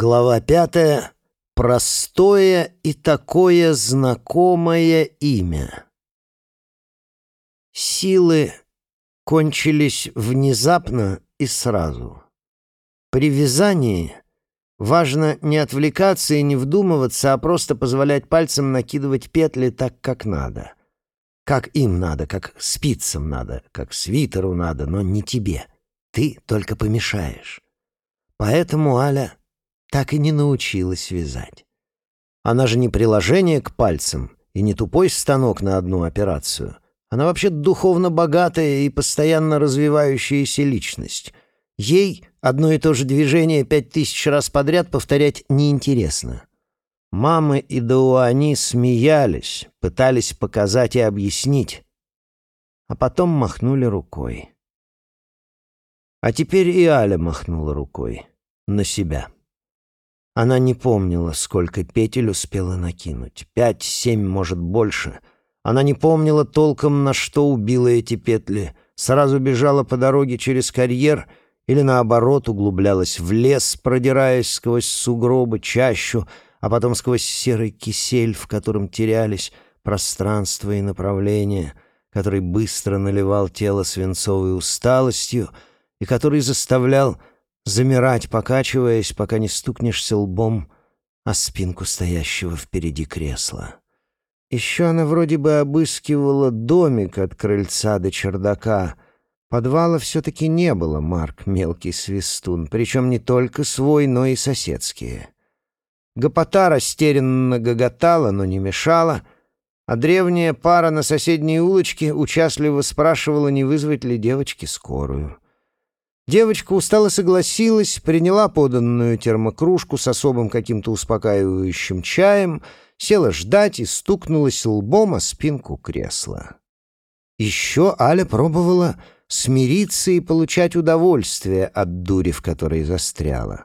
Глава пятая. Простое и такое знакомое имя. Силы кончились внезапно и сразу. При вязании важно не отвлекаться и не вдумываться, а просто позволять пальцам накидывать петли так, как надо. Как им надо, как спицам надо, как свитеру надо, но не тебе. Ты только помешаешь. Поэтому Аля так и не научилась вязать. Она же не приложение к пальцам и не тупой станок на одну операцию. Она вообще духовно богатая и постоянно развивающаяся личность. Ей одно и то же движение пять тысяч раз подряд повторять неинтересно. Мамы и Дауани смеялись, пытались показать и объяснить, а потом махнули рукой. А теперь и Аля махнула рукой на себя. Она не помнила, сколько петель успела накинуть. Пять, семь, может, больше. Она не помнила толком, на что убила эти петли. Сразу бежала по дороге через карьер или, наоборот, углублялась в лес, продираясь сквозь сугробы, чащу, а потом сквозь серый кисель, в котором терялись пространство и направление, который быстро наливал тело свинцовой усталостью и который заставлял замирать, покачиваясь, пока не стукнешься лбом о спинку стоящего впереди кресла. Еще она вроде бы обыскивала домик от крыльца до чердака. Подвала все-таки не было, Марк, мелкий свистун, причем не только свой, но и соседские. Гопота растерянно гоготала, но не мешала, а древняя пара на соседней улочке участливо спрашивала, не вызвать ли девочке скорую. Девочка устало согласилась, приняла поданную термокружку с особым каким-то успокаивающим чаем, села ждать и стукнулась лбом о спинку кресла. Еще Аля пробовала смириться и получать удовольствие от дури, в которой застряла.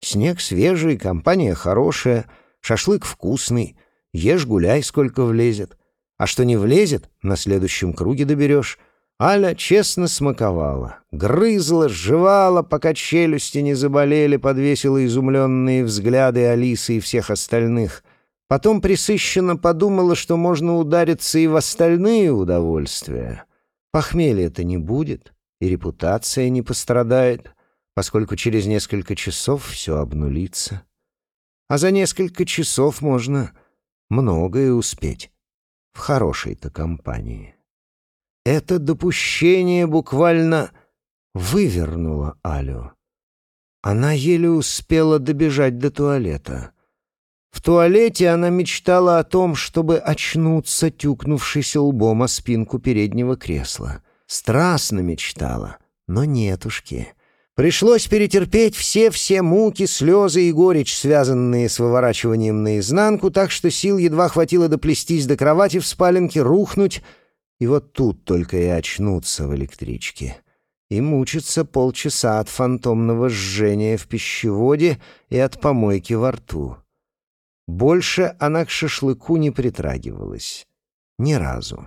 Снег свежий, компания хорошая, шашлык вкусный, ешь гуляй, сколько влезет. А что не влезет, на следующем круге доберешь — Аля честно смаковала, грызла, жевала, пока челюсти не заболели, подвесила изумленные взгляды Алисы и всех остальных. Потом присыщенно подумала, что можно удариться и в остальные удовольствия. Похмелья-то не будет, и репутация не пострадает, поскольку через несколько часов все обнулится. А за несколько часов можно многое успеть в хорошей-то компании. Это допущение буквально вывернуло Алю. Она еле успела добежать до туалета. В туалете она мечтала о том, чтобы очнуться, тюкнувшись лбом о спинку переднего кресла. Страстно мечтала, но нетушки. Пришлось перетерпеть все-все муки, слезы и горечь, связанные с выворачиванием наизнанку, так что сил едва хватило доплестись до кровати в спаленке, рухнуть — и вот тут только и очнуться в электричке. И мучиться полчаса от фантомного жжения в пищеводе и от помойки во рту. Больше она к шашлыку не притрагивалась. Ни разу.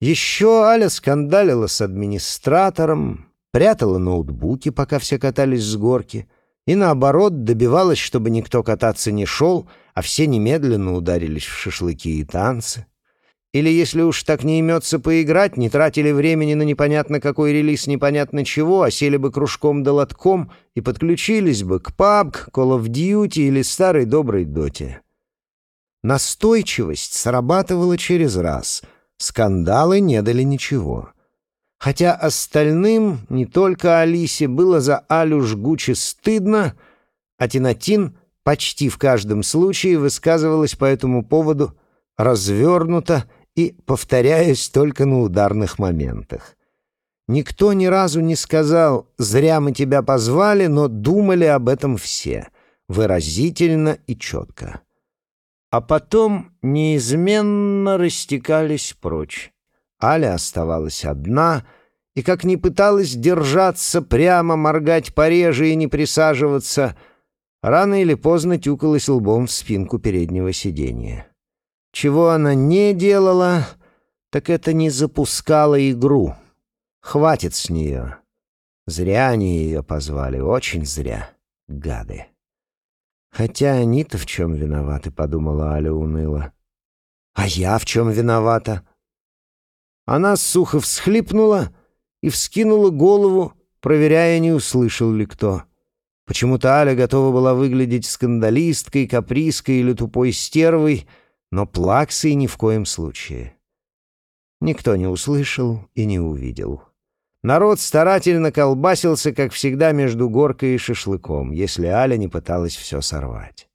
Еще Аля скандалила с администратором, прятала ноутбуки, пока все катались с горки, и наоборот добивалась, чтобы никто кататься не шел, а все немедленно ударились в шашлыки и танцы. Или, если уж так не имется поиграть, не тратили времени на непонятно какой релиз непонятно чего, а сели бы кружком да лотком и подключились бы к PUBG, Call of Duty или старой доброй Доте. Настойчивость срабатывала через раз. Скандалы не дали ничего. Хотя остальным, не только Алисе, было за Алю жгуче стыдно, а Тинатин почти в каждом случае высказывалась по этому поводу развернуто и повторяюсь только на ударных моментах. Никто ни разу не сказал «зря мы тебя позвали», но думали об этом все, выразительно и четко. А потом неизменно растекались прочь. Аля оставалась одна, и как ни пыталась держаться прямо, моргать пореже и не присаживаться, рано или поздно тюкалась лбом в спинку переднего сиденья. Чего она не делала, так это не запускала игру. Хватит с нее. Зря они ее позвали, очень зря. Гады. Хотя они-то в чем виноваты, подумала Аля уныло. А я в чем виновата? Она сухо всхлипнула и вскинула голову, проверяя, не услышал ли кто. Почему-то Аля готова была выглядеть скандалисткой, каприской или тупой стервой, но плаксой ни в коем случае. Никто не услышал и не увидел. Народ старательно колбасился, как всегда, между горкой и шашлыком, если Аля не пыталась все сорвать.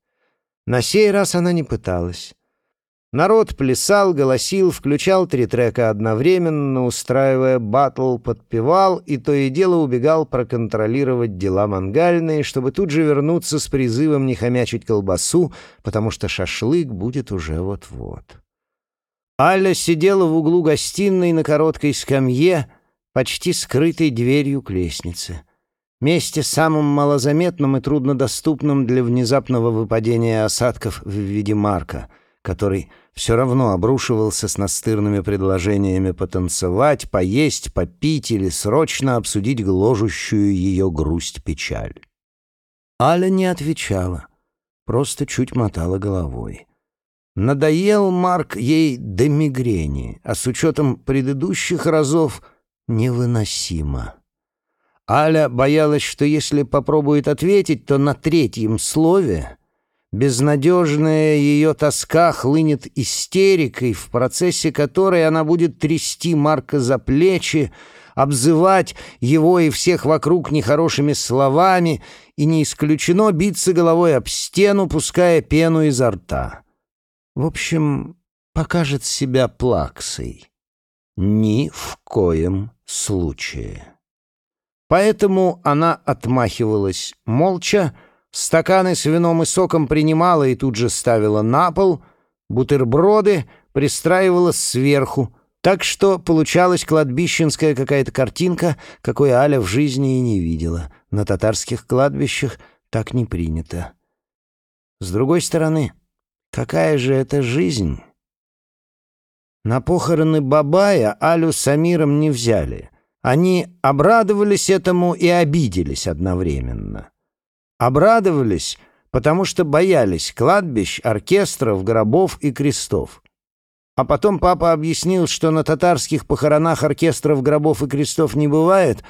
На сей раз она не пыталась. Народ плясал, голосил, включал три трека одновременно, устраивая батл, подпевал и то и дело убегал проконтролировать дела мангальные, чтобы тут же вернуться с призывом не хомячить колбасу, потому что шашлык будет уже вот-вот. Аля сидела в углу гостиной на короткой скамье, почти скрытой дверью к лестнице. Месте самым малозаметным и труднодоступным для внезапного выпадения осадков в виде марка, который все равно обрушивался с настырными предложениями потанцевать, поесть, попить или срочно обсудить гложущую ее грусть-печаль. Аля не отвечала, просто чуть мотала головой. Надоел Марк ей до мигрени, а с учетом предыдущих разов невыносимо. Аля боялась, что если попробует ответить, то на третьем слове Безнадежная ее тоска хлынет истерикой, в процессе которой она будет трясти Марка за плечи, обзывать его и всех вокруг нехорошими словами и не исключено биться головой об стену, пуская пену изо рта. В общем, покажет себя плаксой. Ни в коем случае. Поэтому она отмахивалась молча, Стаканы с вином и соком принимала и тут же ставила на пол, бутерброды пристраивала сверху, так что получалась кладбищенская какая-то картинка, какой Аля в жизни и не видела. На татарских кладбищах так не принято. С другой стороны, какая же это жизнь? На похороны Бабая Алю с Амиром не взяли. Они обрадовались этому и обиделись одновременно. Обрадовались, потому что боялись кладбищ, оркестров, гробов и крестов. А потом папа объяснил, что на татарских похоронах оркестров, гробов и крестов не бывает,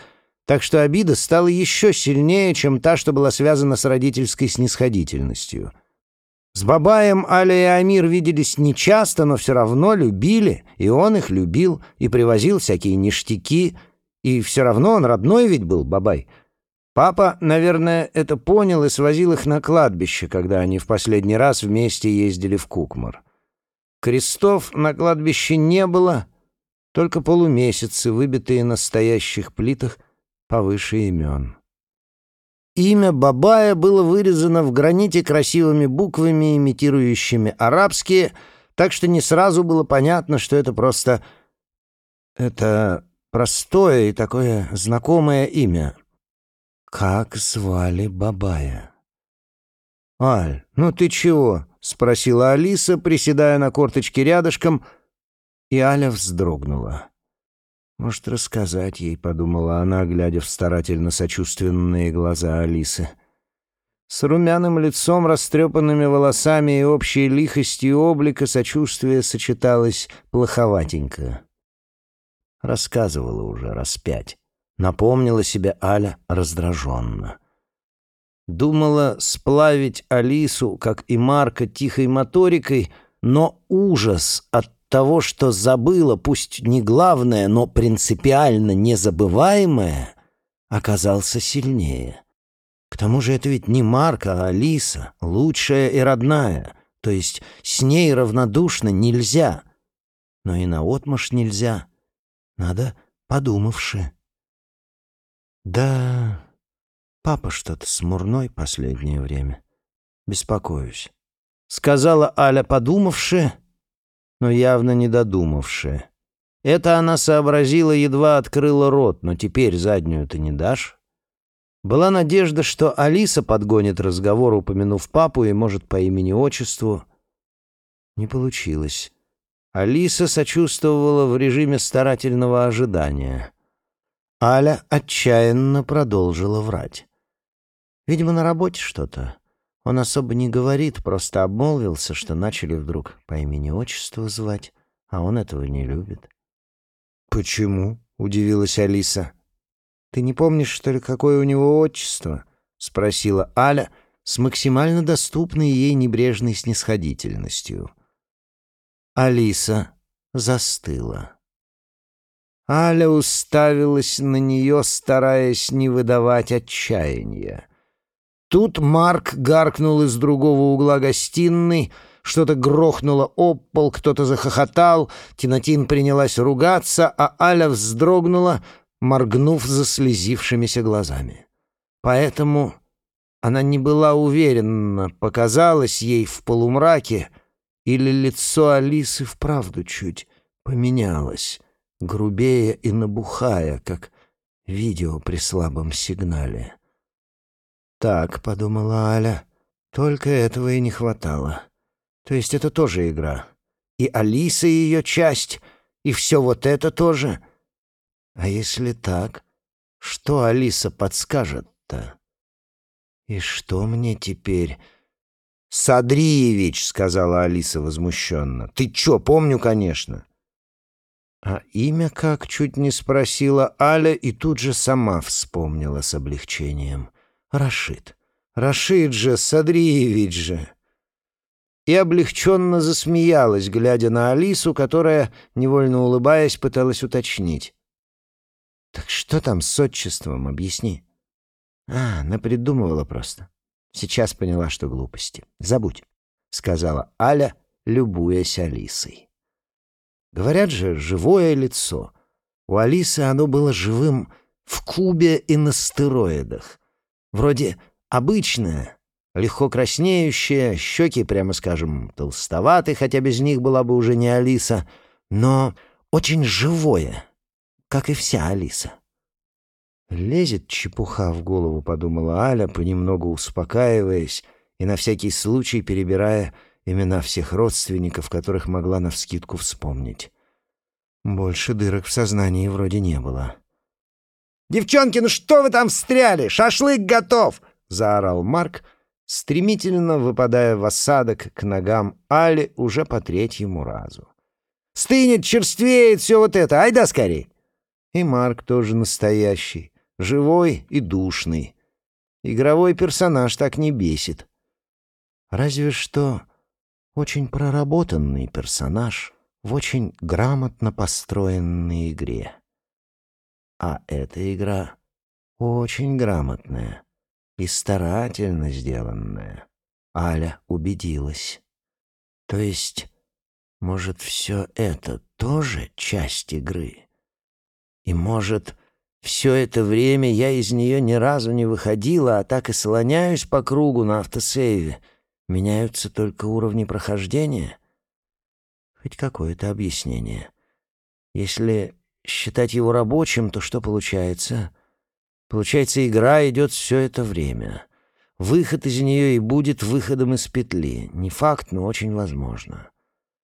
так что обида стала еще сильнее, чем та, что была связана с родительской снисходительностью. С Бабаем Аля и Амир виделись нечасто, но все равно любили, и он их любил, и привозил всякие ништяки, и все равно он родной ведь был, Бабай — Папа, наверное, это понял и свозил их на кладбище, когда они в последний раз вместе ездили в Кукмар. Крестов на кладбище не было, только полумесяцы, выбитые на стоящих плитах повыше имен. Имя Бабая было вырезано в граните красивыми буквами, имитирующими арабские, так что не сразу было понятно, что это просто... Это простое и такое знакомое имя как звали Бабая? «Аль, ну ты чего?» — спросила Алиса, приседая на корточке рядышком, и Аля вздрогнула. «Может, рассказать ей», — подумала она, глядя в старательно сочувственные глаза Алисы. С румяным лицом, растрепанными волосами и общей лихостью облика сочувствие сочеталось плоховатенько. Рассказывала уже раз пять. Напомнила себе Аля раздраженно. Думала сплавить Алису, как и Марка, тихой моторикой, но ужас от того, что забыла, пусть не главное, но принципиально незабываемое, оказался сильнее. К тому же это ведь не Марка, а Алиса, лучшая и родная, то есть с ней равнодушно нельзя. Но и наотмашь нельзя. Надо подумавши. Да, папа что-то смурной последнее время. Беспокоюсь. Сказала Аля, подумавши, но явно не додумавши. Это она сообразила, едва открыла рот, но теперь заднюю ты не дашь. Была надежда, что Алиса подгонит разговор, упомянув папу и, может, по имени-отчеству. Не получилось. Алиса сочувствовала в режиме старательного ожидания — Аля отчаянно продолжила врать. Видимо, на работе что-то. Он особо не говорит, просто обмолвился, что начали вдруг по имени-отчеству звать, а он этого не любит. «Почему?» — удивилась Алиса. «Ты не помнишь, что ли, какое у него отчество?» — спросила Аля с максимально доступной ей небрежной снисходительностью. Алиса застыла. Аля уставилась на нее, стараясь не выдавать отчаяния. Тут Марк гаркнул из другого угла гостиной, что-то грохнуло об пол, кто-то захохотал, Тинатин принялась ругаться, а Аля вздрогнула, моргнув заслезившимися глазами. Поэтому она не была уверена, показалось ей в полумраке, или лицо Алисы вправду чуть поменялось, грубее и набухая, как видео при слабом сигнале. «Так», — подумала Аля, — «только этого и не хватало. То есть это тоже игра. И Алиса ее часть, и все вот это тоже. А если так, что Алиса подскажет-то? И что мне теперь...» «Садриевич», — сказала Алиса возмущенно. «Ты чё, помню, конечно». А имя как чуть не спросила Аля и тут же сама вспомнила с облегчением. Рашид. Рашид же, Садриевич же. И облегченно засмеялась, глядя на Алису, которая, невольно улыбаясь, пыталась уточнить. «Так что там с отчеством, объясни?» «А, напридумывала просто. Сейчас поняла, что глупости. Забудь», — сказала Аля, любуясь Алисой. «Говорят же, живое лицо. У Алисы оно было живым в кубе и на стероидах. Вроде обычное, легко краснеющее, щеки, прямо скажем, толстоваты, хотя без них была бы уже не Алиса, но очень живое, как и вся Алиса. «Лезет чепуха в голову», — подумала Аля, понемногу успокаиваясь и на всякий случай перебирая имена всех родственников, которых могла навскидку вспомнить. Больше дырок в сознании вроде не было. «Девчонки, ну что вы там встряли? Шашлык готов!» — заорал Марк, стремительно выпадая в осадок к ногам Али уже по третьему разу. «Стынет, черствеет все вот это! Айда скорей!» И Марк тоже настоящий, живой и душный. Игровой персонаж так не бесит. Разве что очень проработанный персонаж в очень грамотно построенной игре. А эта игра очень грамотная и старательно сделанная. Аля убедилась. То есть, может, все это тоже часть игры? И, может, все это время я из нее ни разу не выходила, а так и слоняюсь по кругу на автосейве. Меняются только уровни прохождения? Хоть какое-то объяснение. Если считать его рабочим, то что получается? Получается, игра идет все это время. Выход из нее и будет выходом из петли. Не факт, но очень возможно.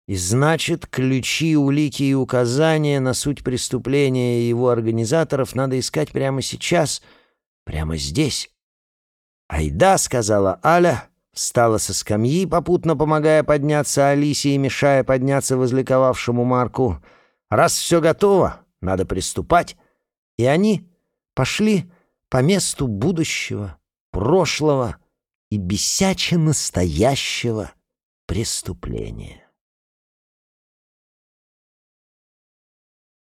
И значит, ключи, улики и указания на суть преступления и его организаторов надо искать прямо сейчас, прямо здесь. «Айда», — сказала Аля, встала со скамьи, попутно помогая подняться Алисе и мешая подняться возликовавшему Марку — Раз все готово, надо приступать. И они пошли по месту будущего, прошлого и бесяче настоящего преступления.